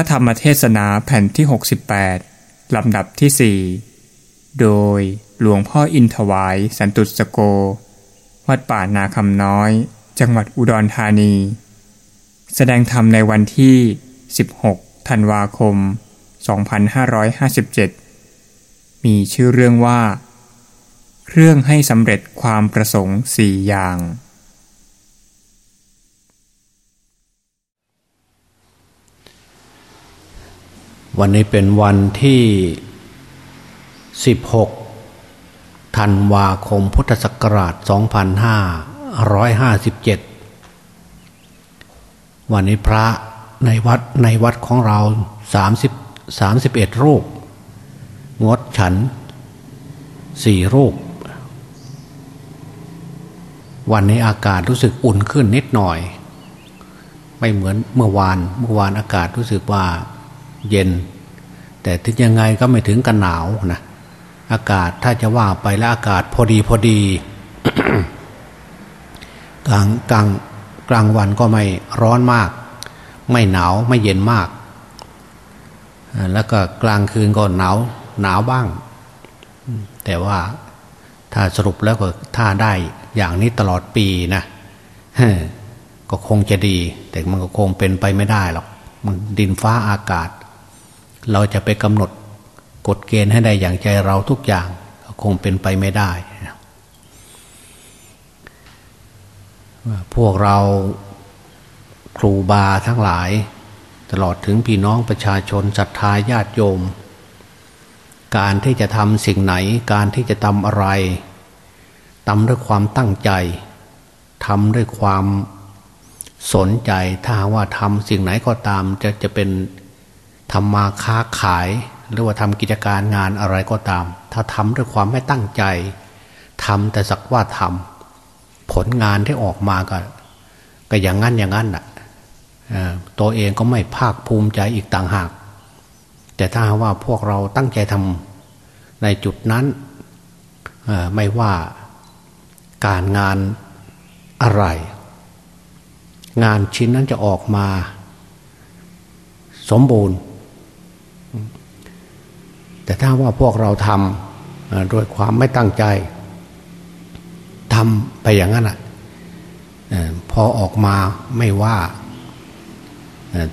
ระธรรมเทศนาแผ่นที่ 68 ลำดับที่ 4 โดยหลวงพ่ออินถวายสันตุสโก วัดป่านาคำน้อย จังหวัดอุดรธานี แสดงธรรมในวันที่ 16 ธันวาคม 2557 มีชื่อเรื่องว่า เครื่องให้สำเร็จความประสงค์สี่อย่าง วันนี้เป็นวันที่ 16 ธันวาคมพุทธศักราช 2557 วันนี้พระในวัดในวัดของเรา 30 31 รูป งดฉัน 4 รูป วันนี้อากาศรู้สึกอุ่นขึ้นนิดหน่อย ไม่เหมือนเมื่อวาน เมื่อวานอากาศรู้สึกว่า เย็น แต่ถึงยังไงก็ไม่ถึงกันหนาวนะอากาศถ้าจะว่าไปแล้วอากาศพอดีพอดีกลางกลางกลางวันก็ไม่ร้อนมาก ไม่หนาวไม่เย็นมาก แล้วก็กลางคืนก็หนาวหนาวบ้าง แต่ว่าถ้าสรุปแล้วก็ถ้าได้อย่างนี้ตลอดปีนะก็คงจะดี แต่มันก็คงเป็นไปไม่ได้หรอกมันดินฟ้าอากาศ เราจะไปกำหนดกฎเกณฑ์ให้ได้อย่างใจเราทุกอย่างคงเป็นไปไม่ได้ พวกเราครูบาทั้งหลาย ตลอดถึงพี่น้องประชาชนศรัทธาญาติโยม การที่จะทำสิ่งไหน การที่จะทำอะไรทำด้วยความตั้งใจทำด้วยความสนใจถ้าว่าทำสิ่งไหนก็ตามจะจะเป็น ทำมาค้าขายหรือว่าทำกิจการงานอะไรก็ตาม ถ้าทำด้วยความไม่ตั้งใจทำแต่สักว่าทำผลงานที่ออกมาก็ ก็อย่างนั้นอย่างนั้นอะตัวเองก็ไม่ภาคภูมิใจอีกต่างหาก แต่ถ้าว่าพวกเราตั้งใจทำในจุดนั้นไม่ว่าการงานอะไร งานชิ้นนั้นจะออกมา สมบูรณ์ แต่ถ้าว่าพวกเราทำด้วยความไม่ตั้งใจทำไปอย่างนั้นอะพอออกมาไม่ว่า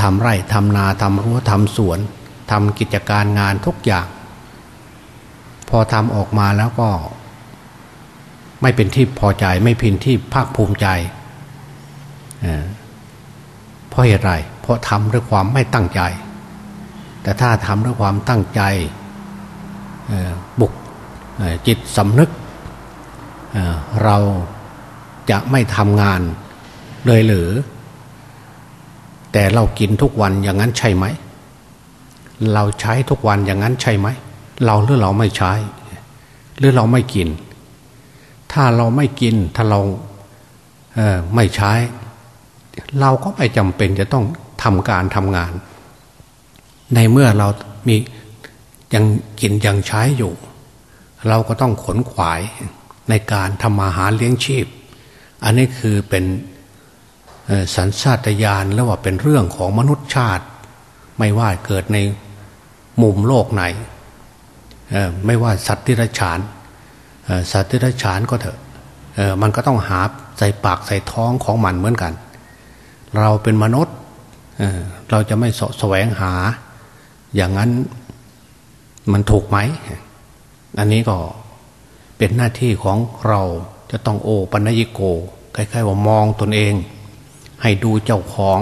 ทำไร่ทำนาทำรั้วทำสวนทำกิจการงานทุกอย่าง พอทำออกมาแล้วก็ ไม่เป็นที่พอใจไม่พินที่ภาคภูมิใจเพราะเหตุไรเพราะทำด้วยความไม่ตั้งใจ แต่ถ้าทำด้วยความตั้งใจ บุกจิตสำนึกเราจะไม่ทำงานเลยหรือ แต่เรากินทุกวันอย่างนั้นใช่ไหม เราใช้ทุกวันอย่างนั้นใช่ไหม เราหรือเราไม่ใช้ หรือเราไม่กิน ถ้าเราไม่กินถ้าเราไม่ใช้ เราก็ไม่จำเป็นจะต้องทำการทำงาน ในเมื่อเรามี ยังกินยังใช้อยู่ เราก็ต้องขนขวายในการทำมาหาเลี้ยงชีพ อันนี้คือเป็นสัญชาตญาณแล้วว่าเป็นเรื่องของมนุษย์ชาติ ไม่ว่าเกิดในมุมโลกไหน ไม่ว่าสัตว์ที่รฉานสัตว์ที่รฉานก็เถอะมันก็ต้องหาใส่ปากใส่ท้องของมันเหมือนกัน เราเป็นมนุษย์เราจะไม่สแสวงหา อย่างนั้น มันถูกไหม อันนี้ก็เป็นหน้าที่ของเราจะต้องโอปัญญิโกคล้ายๆว่ามองตนเอง ให้ดูเจ้าของ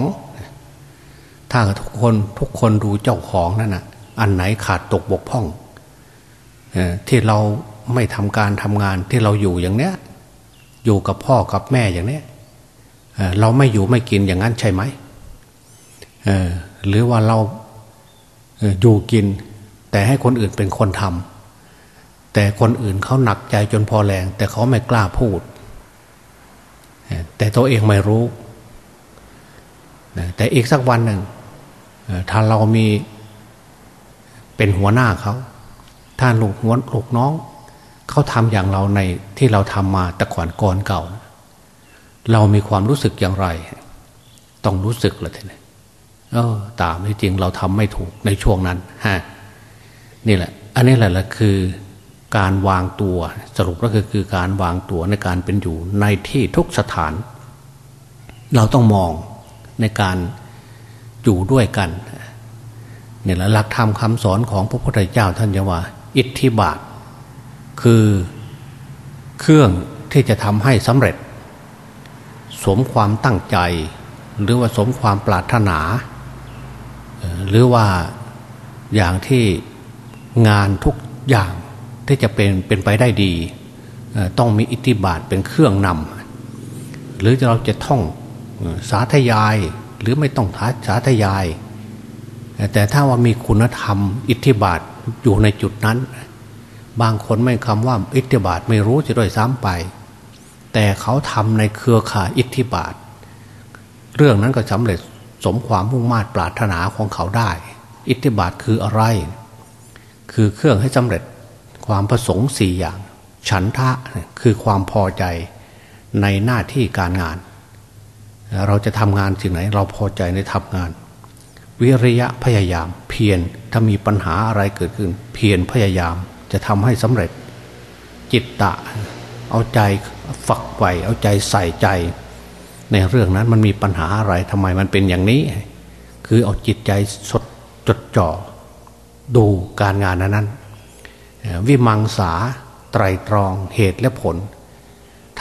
ถ้าทุกคนทุกคนดูเจ้าของนั่นนะอันไหนขาดตกบกพร่องที่เราไม่ทำการทำงานที่เราอยู่อย่างเนี้ย อยู่กับพ่อกับแม่อย่างเนี้ยเราไม่อยู่ไม่กินอย่างนั้นใช่ไหมหรือว่าเราอยู่กิน แต่ให้คนอื่นเป็นคนทำแต่คนอื่นเขาหนักใจจนพอแรง แต่เขาไม่กล้าพูด แต่ตัวเองไม่รู้แต่อีกสักวันหนึ่งถ้าเรามีเป็นหัวหน้าเขาถ้าลูกหัวลูกน้องเขาทำอย่างเราในที่เราทำมาแต่ก่อนก่อนเก่า เรามีความรู้สึกอย่างไร ต้องรู้สึกลยทีนี้เออตามที่จริงเราทำไม่ถูกในช่วงนั้นฮะ นี่แหละ อันนี้แหละละคือการวางตัวสรุปก็คือคือการวางตัวในการเป็นอยู่ในที่ทุกสถาน เราต้องมองในการอยู่ด้วยกันเนี่ยแหละหลักธรรมคำสอนของพระพุทธเจ้าท่านจะว่า อิทธิบาท คือเครื่องที่จะทำให้สำเร็จ สมความตั้งใจ หรือว่าสมความปรารถนา หรือว่าอย่างที่ งานทุกอย่างที่จะเป็นเป็นไปได้ดี ต้องมีอิทธิบาทเป็นเครื่องนำหรือเราจะท่องสาธยายหรือไม่ต้องท้าสาธยาย แต่ถ้าว่ามีคุณธรรมอิทธิบาทอยู่ในจุดนั้น บางคนไม่คำว่าอิทธิบาทไม่รู้จะด้วยซ้ำไป แต่เขาทำในเครือข่ายอิทธิบาท เรื่องนั้นก็สำเร็จสมความมุ่งมา่ปรารถนาของเขาได้ อิทธิบาทคืออะไร คือเครื่องให้สำเร็จความประสงค์สี่อย่าง ฉันทะคือความพอใจในหน้าที่การงาน เราจะทำงานสิ่งไหน เราพอใจในทำงาน วิริยะพยายาม เพียรถ้ามีปัญหาอะไรเกิดขึ้น เพียรพยายามจะทำให้สำเร็จ จิตตะ เอาใจฝักใฝ่เอาใจใส่ใจ ในเรื่องนั้นมันมีปัญหาอะไรทำไมมันเป็นอย่างนี้ คือเอาจิตใจสดจดจ่อ ดูการงานนั้นวิมังสาไตรตรองเหตุและผล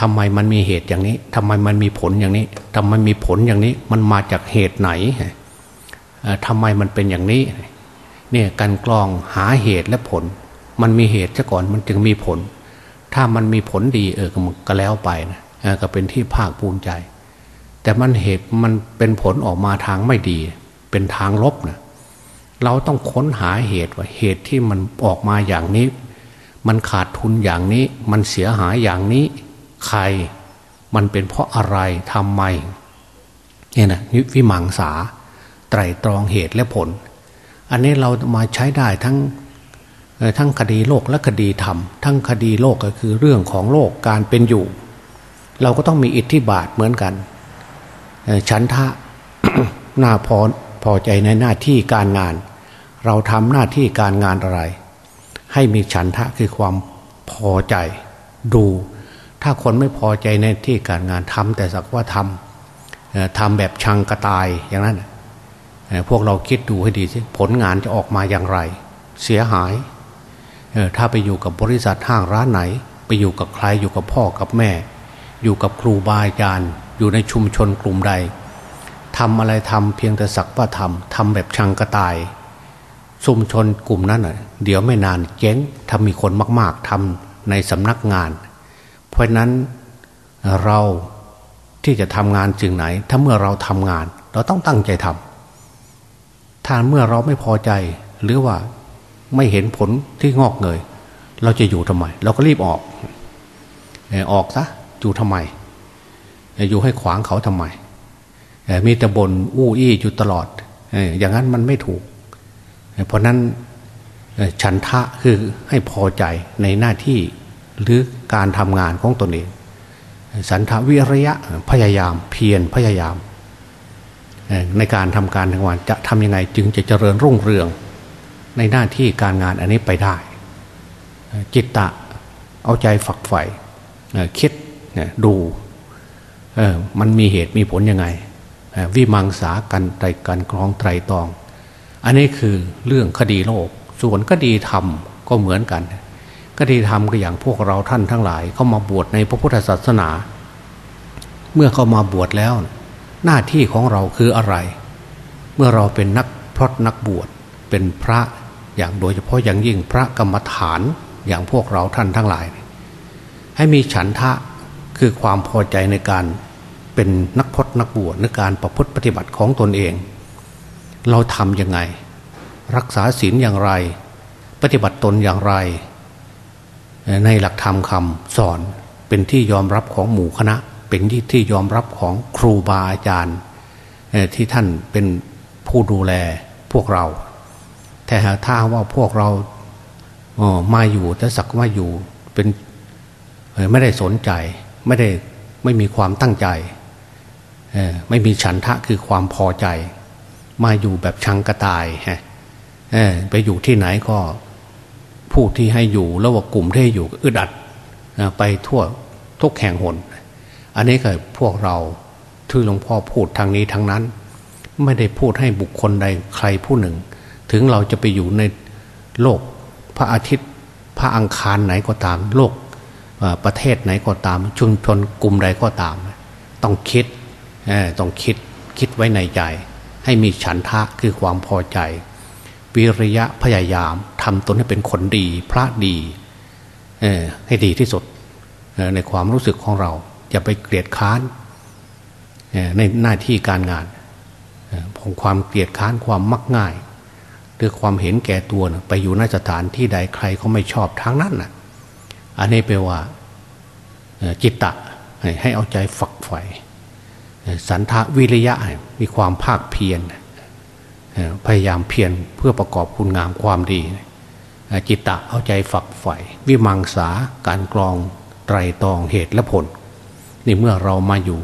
ทำไมมันมีเหตุอย่างนี้ทำไมมันมีผลอย่างนี้ทำไมมีผลอย่างนี้ มันมาจากเหตุไหนทำไมมันเป็นอย่างนี้ เนี่ยการกรองหาเหตุและผล มันมีเหตุซะก่อนมันจึงมีผล ถ้ามันมีผลดีเออก็แล้วไปนะก็เป็นที่ภาคภูมิใจ แต่มันเหตุมันเป็นผลออกมาทางไม่ดี เป็นทางลบนะ เราต้องค้นหาเหตุว่าเหตุที่มันออกมาอย่างนี้ มันขาดทุนอย่างนี้ มันเสียหายอย่างนี้ ใคร มันเป็นเพราะอะไรทำไมเนี่ยนะวิมังสา ไตรตรองเหตุและผล อันนี้เรามาใช้ได้ทั้งทั้งคดีโลกและคดีธรรม ทั้งคดีโลกก็คือเรื่องของโลกการเป็นอยู่ เราก็ต้องมีอิทธิบาทเหมือนกันฉันทะหน้าพอพอใจในหน้าที่การงาน เราทำหน้าที่การงานอะไร ให้มีฉันทะคือความพอใจดู ถ้าคนไม่พอใจในที่การงานทำแต่สักว่าทำทำแบบชังกระตายอย่างนั้นพวกเราคิดดูให้ดีสิผลงานจะออกมาอย่างไร เสียหายถ้าไปอยู่กับบริษัทห้างร้านไหน ไปอยู่กับใครอยู่กับพ่อกับแม่ อยู่กับครูบาอาจารย์ อยู่ในชุมชนกลุ่มใดทำอะไรทำเพียงแต่สักว่าทำทำแบบชังกระตาย ชุมชนกลุ่มนั้นเดี๋ยวไม่นานเจ๊งถ้ามีคนมาก ๆทำในสำนักงาน เพราะนั้นเราที่จะทำงานจึงไหน ถ้าเมื่อเราทำงาน เราต้องตั้งใจทำถ้าเมื่อเราไม่พอใจหรือว่าไม่เห็นผลที่งอกเงย เราจะอยู่ทำไม เราก็รีบออก ออกซะอยู่ทำไม อยู่ให้ขวางเขาทำไมมีแต่บนอู้อี้อยู่ตลอดอย่างนั้นมันไม่ถูก เพราะนั้นฉันทะคือให้พอใจในหน้าที่หรือการทำงานของตนเอง สันทวิริยะพยายามเพียรพยายาม ในการทำการทำงานจะทำยังไงจึงจะเจริญรุ่งเรือง ในหน้าที่การงานอันนี้ไปได้ จิตตะเอาใจฝักใฝ่คิดดูมันมีเหตุมีผลยังไง วิมังสากันไตรกันกรองไตรตอง อันนี้คือเรื่องคดีโลก ส่วนคดีธรรมก็เหมือนกันคดีธรรมก็อย่างพวกเราท่านทั้งหลาย เข้ามาบวชในพระพุทธศาสนา เมื่อเข้ามาบวชแล้ว หน้าที่ของเราคืออะไร เมื่อเราเป็นนักพรตนักบวชเป็นพระอย่างโดยเฉพาะอย่างยิ่งพระกรรมฐานอย่างพวกเราท่านทั้งหลาย ให้มีฉันทะคือความพอใจในการเป็นนักพรตนักบวชในการประพฤติปฏิบัติของตนเอง เราทำยังไง รักษาศีลอย่างไร ปฏิบัติตนอย่างไร ในหลักธรรมคำสอนเป็นที่ยอมรับของหมู่คณะ เป็นที่ที่ยอมรับของครูบาอาจารย์ที่ท่านเป็นผู้ดูแลพวกเรา แต่ถ้าว่าพวกเรามาอยู่แต่สักว่าอยู่เป็นไม่ได้สนใจไม่ได้ไม่มีความตั้งใจไม่มีฉันทะคือความพอใจ มาอยู่แบบชังกระต่ายฮะไปอยู่ที่ไหนก็ผู้ที่ให้อยู่แล้วว่ากลุ่มที่อยู่อึดอัดไปทั่วทุกแห่งหน อันนี้ก็พวกเราที่หลวงพ่อพูดทางนี้ทางนั้น ไม่ได้พูดให้บุคคลใดใครผู้หนึ่ง ถึงเราจะไปอยู่ในโลกพระอาทิตย์พระอังคารไหนก็ตาม โลกประเทศไหนก็ตาม ชุมชนกลุ่มใดก็ตาม ต้องคิดต้องคิดคิดไว้ในใจ ให้มีฉันทะคือความพอใจ วิริยะพยายามทำตนให้เป็นคนดี พระดีให้ดีที่สุดในความรู้สึกของเรา อย่าไปเกลียดค้านในหน้าที่การงานของความเกลียดค้านความมักง่าย หรือความเห็นแก่ตัวนะไปอยู่นสถานที่ใดใครเขาไม่ชอบทางนั้นนะอันนี้แปลว่าจิตตะให้เอาใจฝักใฝ่ สันทะวิริยะมีความภาคเพียรพยายามเพียรเพื่อประกอบคุณงามความดี จิตตะเอาใจฝักใฝ่วิมังสาการกรองไตรตองเหตุและผลนี่เมื่อเรามาอยู่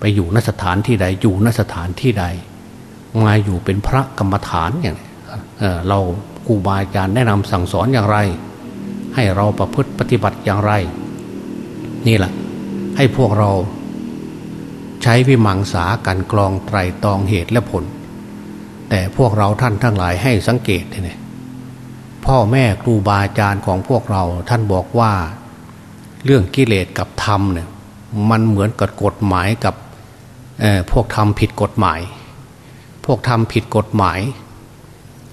ไปอยู่นสถานที่ใดอยู่นสถานที่ใด มาอยู่เป็นพระกรรมฐานอย่างเเราครูบาอาจารย์แนะนำสั่งสอนอย่างไร ให้เราประพฤติปฏิบัติอย่างไร นี่แหละให้พวกเรา ใช้วิมังสาการกรองไตรตองเหตุและผล แต่พวกเราท่านทั้งหลายให้สังเกตเนี่ยพ่อแม่ครูบาอาจารย์ของพวกเราท่านบอกว่า เรื่องกิเลสกับธรรมเนี่ยมันเหมือนกับกฎหมายกับพวกทำผิดกฎหมาย พวกทำผิดกฎหมาย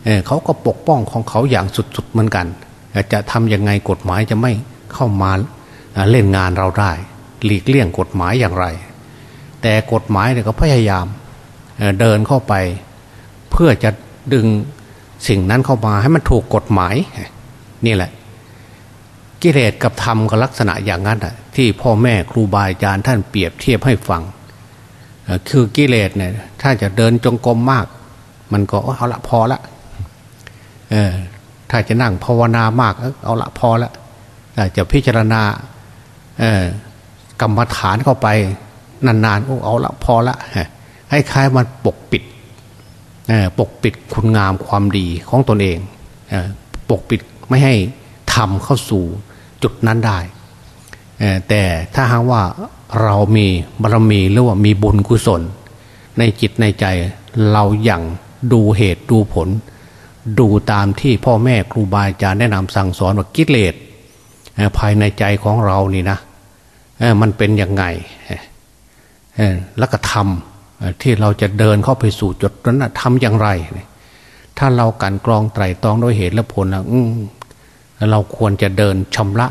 เเขาก็ปกป้องของเขาอย่างสุดๆเหมือนกันจะทำยังไงกฎหมายจะไม่เข้ามาเล่นงานเราได้ หลีกเลี่ยงกฎหมายอย่างไร แต่กฎหมายเนี่ยก็พยายามเดินเข้าไป เพื่อจะดึงสิ่งนั้นเข้ามาให้มันถูกกฎหมายนี่แหละ กิเลสกับธรรมก็ลักษณะอย่างนั้นที่พ่อแม่ครูบาอาจารย์ท่านเปรียบเทียบให้ฟังคือกิเลสเนี่ยถ้าจะเดินจงกรมมาก มันก็เอาละพอละเออถ้าจะนั่งภาวนามากเอาละพอละจะพิจารณาเออกรรมฐานเข้าไป นานๆโอ้เอาละพอละให้คล้ายมันปกปิดปกปิดคุณงามความดีของตนเองปกปิดไม่ให้ทำเข้าสู่จุดนั้นได้แต่ถ้าหากว่าเรามีบารมีหรือว่ามีบุญกุศล ในจิตในใจเราอย่างดูเหตุดูผล ดูตามที่พ่อแม่ครูบาอาจารย์แนะนำสั่งสอนว่ากิเลสภายในใจของเรานี่นะมันเป็นยังไง แล้วก็ทำที่เราจะเดินเข้าไปสู่จุดนั้นทำอย่างไร ถ้าเรากันกรองไตรตรองด้วยเหตุและผลนะเราควรจะเดินชำระ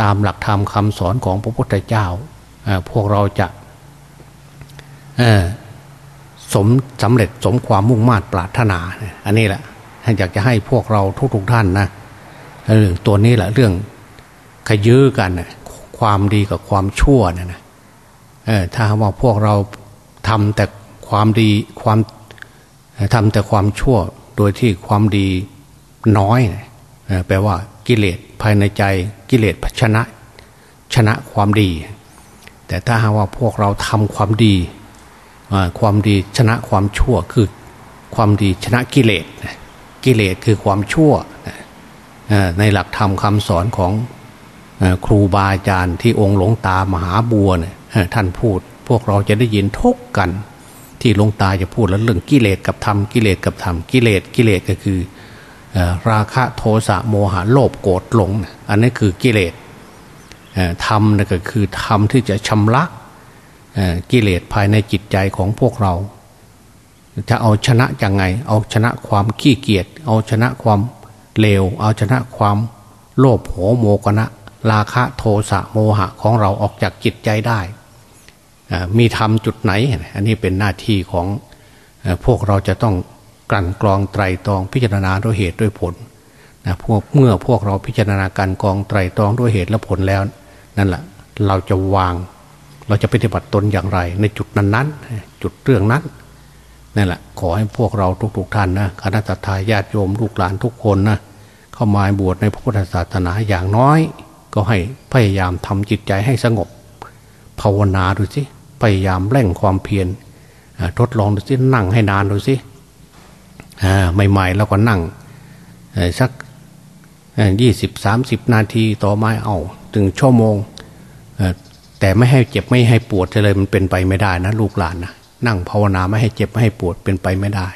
ตามหลักธรรมคำสอนของพระพุทธเจ้า พวกเราจะสมสำเร็จสมความมุ่งมา่ปรารถนา อันนี้แหละอยากจะให้พวกเราทุกๆท่านนะเรื่องตัวนี้แหละเรื่องขยื้อกันความดีกับความชั่วนะ ถ้าว่าพวกเราทำแต่ความดีความทำแต่ความชั่วโดยที่ความดีน้อยแปลว่ากิเลสภายในใจกิเลสชนะชนะความดี แต่ถ้าหากว่าพวกเราทำความดีความดีชนะความชั่วคือความดีชนะกิเลสกิเลสคือความชั่วในหลักธรรมคำสอนของครูบาอาจารย์ที่องค์หลวงตามหาบัวเนี่ย ท่านพูด พวกเราจะได้ยินทุกกัน ที่หลวงตาจะพูดแล้วเรื่องกิเลสกับธรรมกิเลสกับธรรมกิเลสกิเลสก็คือราคะโทสะโมหะโลภโกรธหลง อันนี้คือกิเลสธรรมก็คือธรรมที่จะชำระกิเลสภายในจิตใจของพวกเรา จะเอาชนะยังไง เอาชนะความขี้เกียจเอาชนะความเลว เอาชนะความโลภโหโมกนะราคะโทสะโมหะของเราออกจากจิตใจได้ มีธรรมจุดไหน อันนี้เป็นหน้าที่ของพวกเราจะต้องกลั่นกรองไตรตรองพิจารณาด้วยเหตุด้วยผลนะพวกเมื่อพวกเราพิจารณาการกองไตรตรองด้วยเหตุและผลแล้ว นั่นแหละเราจะวาง เราจะปฏิบัติตนอย่างไร ในจุดนั้นๆ จุดเรื่องนั้นนั่นแหละขอให้พวกเราทุกๆท่านนะคณะทาญาติโยมลูกหลานทุกคนนะเข้ามาบวชในพระพุทธศาสนาอย่างน้อย ก็ให้พยายามทำจิตใจให้สงบ ภาวนาดูสิ พยายามเร่งความเพียรทดลองดูสินั่งให้นานดูสิใหม่ๆแล้วก็นั่งสักยี่สิบสามสิบนาทีต่อมาเอาถึงชั่วโมงแต่ไม่ให้เจ็บไม่ให้ปวดเลยมันเป็นไปไม่ได้นะลูกหลานนะนั่งภาวนาไม่ให้เจ็บไม่ให้ปวดเป็นไปไม่ได้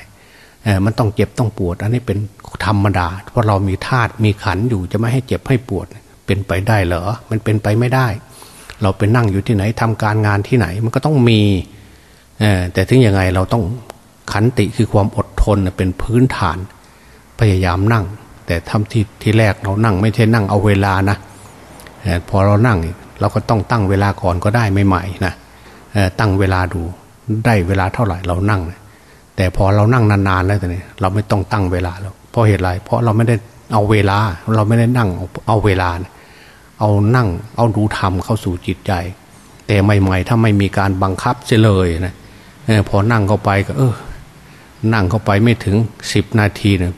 มันต้องเจ็บต้องปวด อันนี้เป็นธรรมดา เพราะเรามีธาตุมีขันอยู่จะไม่ให้เจ็บให้ปวด เป็นไปได้เหรอ มันเป็นไปไม่ได้ เราไปนั่งอยู่ที่ไหนทำการงานที่ไหน มันก็ต้องมีแต่ถึงยังไงเราต้องขันติคือความอดทนเป็นพื้นฐาน พยายามนั่ง แต่ทำที่ที่แรกเรานั่งไม่ใช่นั่งเอาเวลานะพอเรานั่งเราก็ต้องตั้งเวลาก่อนก็ได้ใหม่ๆนะตั้งเวลาดูได้เวลาเท่าไหร่เรานั่ง แต่พอเรานั่งนานๆแล้วแต่เนี่ยเราไม่ต้องตั้งเวลาแล้วเพราะเหตุไรเพราะเราไม่ได้เอาเวลา เราไม่ได้นั่งเอาเวลา เอานั่ง เอาดูธรรมเข้าสู่จิตใจ แต่ใหม่ๆถ้าไม่มีการบังคับเสียเลยนะพอนั่งเข้าไปก็ เออ นั่งเข้าไปไม่ถึงสิบนาทีเนี่ย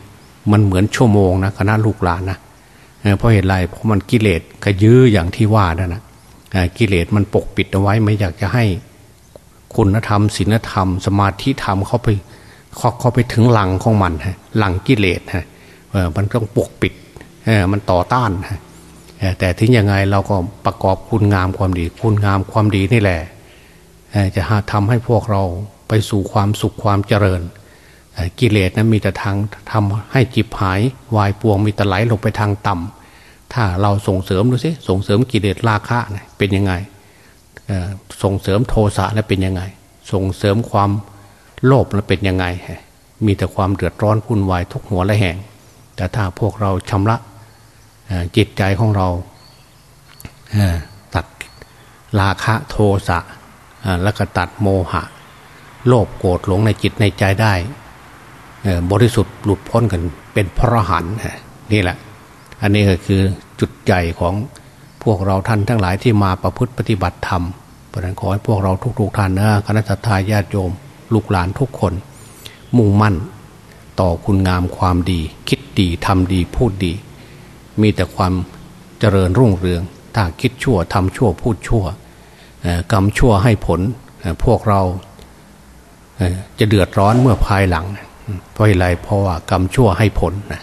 มันเหมือนชั่วโมงนะคณะลูกหลานนะเพราะเหตุไรเพราะมันกิเลสกระยื้ออย่างที่ว่านั่นนะกิเลสมันปกปิดเอาไว้ไม่อยากจะให้คุณธรรมศีลธรรม สมาธิธรรมเข้าไปเข้าไปถึงหลังของมันฮะหลังกิเลสฮะมันต้องปกปิดมันต่อต้านฮะ แต่ถึงยังไงเราก็ประกอบคุณงามความดี คุณงามความดีนี่แหละจะทำให้พวกเราไปสู่ความสุขความเจริญ กิเลสนั้นมีแต่ทางทำให้จิบหายวายปวงมีแต่ไหลลงไปทางต่ำถ้าเราส่งเสริมดูสิส่งเสริมกิเลสราคะเป็นยังไงส่งเสริมโทสะแล้วเป็นยังไง ส่งเสริมความโลภแล้วเป็นยังไง มีแต่ความเดือดร้อนพุ่นวายทุกหัวและแห่ง แต่ถ้าพวกเราชำระ จิตใจของเราตัดราคะโทสะแล้วก็ตัดโมหะ โลภโกรธหลงในจิตในใจได้บริสุทธิ์หลุดพ้นกันเป็นพระหันนี่แหละ อันนี้ก็คือจุดใหญ่ของพวกเราท่านทั้งหลายที่มาประพฤติปฏิบัติธรรมเพราะนั้นขอให้พวกเราทุกๆท่านนะคณะทาญาติโยม ลูกหลานทุกคน มุ่งมั่นต่อคุณงามความดี คิดดีทำดีพูดดี มีแต่ความเจริญรุ่งเรือง ถ้าคิดชั่วทำชั่วพูดชั่วกรรมชั่วให้ผลพวกเราจะเดือดร้อนเมื่อภายหลัง เพราะอะไรเพราะว่ากรรมชั่วให้ผลนะ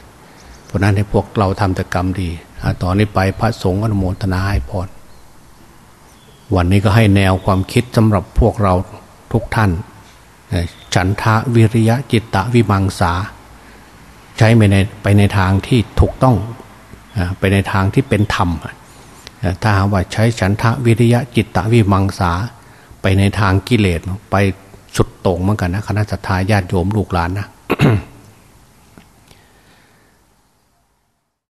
เพราะนั้นให้พวกเราทำแต่กรรมดีต่อนนี้ไปพระสงฆ์อนุโมทนาให้พรวันนี้ก็ให้แนวความคิดสำหรับพวกเราทุกท่าน ฉันทะวิริยะจิตตะวิมังสา ใช้ไปในไปในทางที่ถูกต้อง ไปในทางที่เป็นธรรมถ้าว่าใช้ฉันทะวิริยะจิตตะวิมังสาไปในทางกิเลสไปสุดโต่งเหมือนกันนะคณะสัตยาญาติโยมลูกหลานนะ